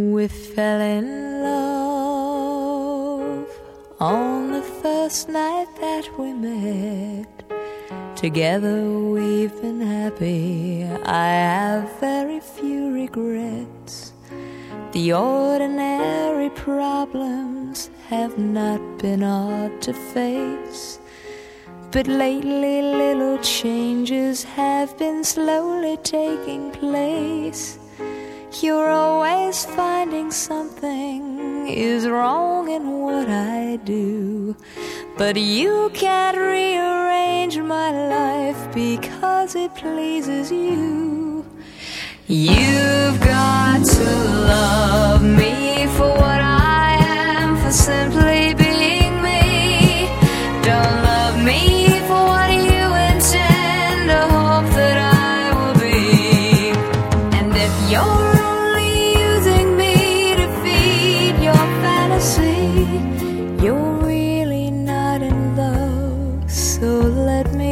We fell in love on the first night that we met. Together we've been happy. I have very few regrets. The ordinary problems have not been hard to face. But lately, little changes have been slowly taking place. You're always finding something is wrong in what I do. But you can't rearrange my life because it pleases you. You've got to love me for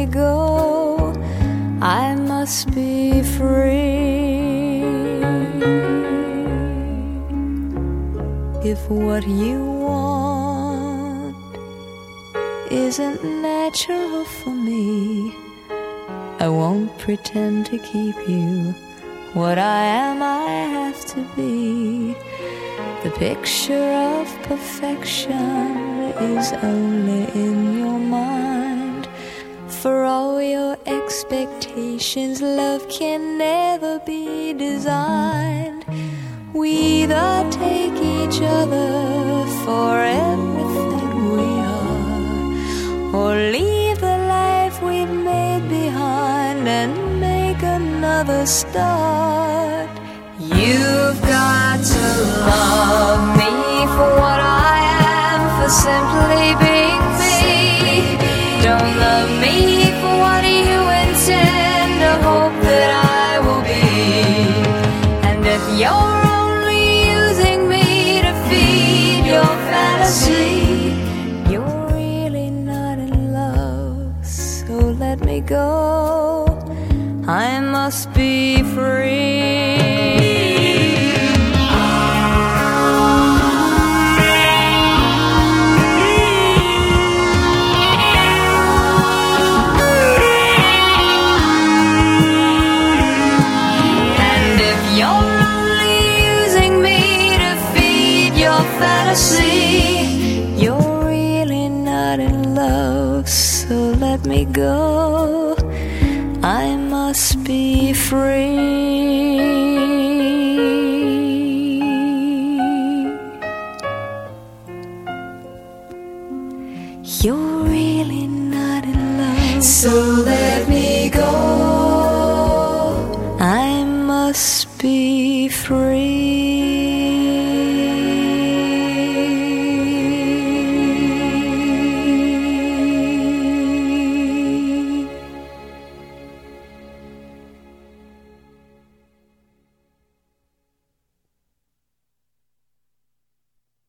go. I must be free. If what you want isn't natural for me, I won't pretend to keep you. What I am, I have to be. The picture of perfection is only in your mind. For all your expectations, love can never be designed. We either take each other for everything we are, or leave the life we've made behind and make another start. You've got to love me for what I am, for simply being me. Don't love me you're only using me to feed your fantasy, you're really not in love. So let me go. I must be free. Your fantasy, you're really not in love. So let me go. I must be free. You're really not in love. So let me go. I must be free.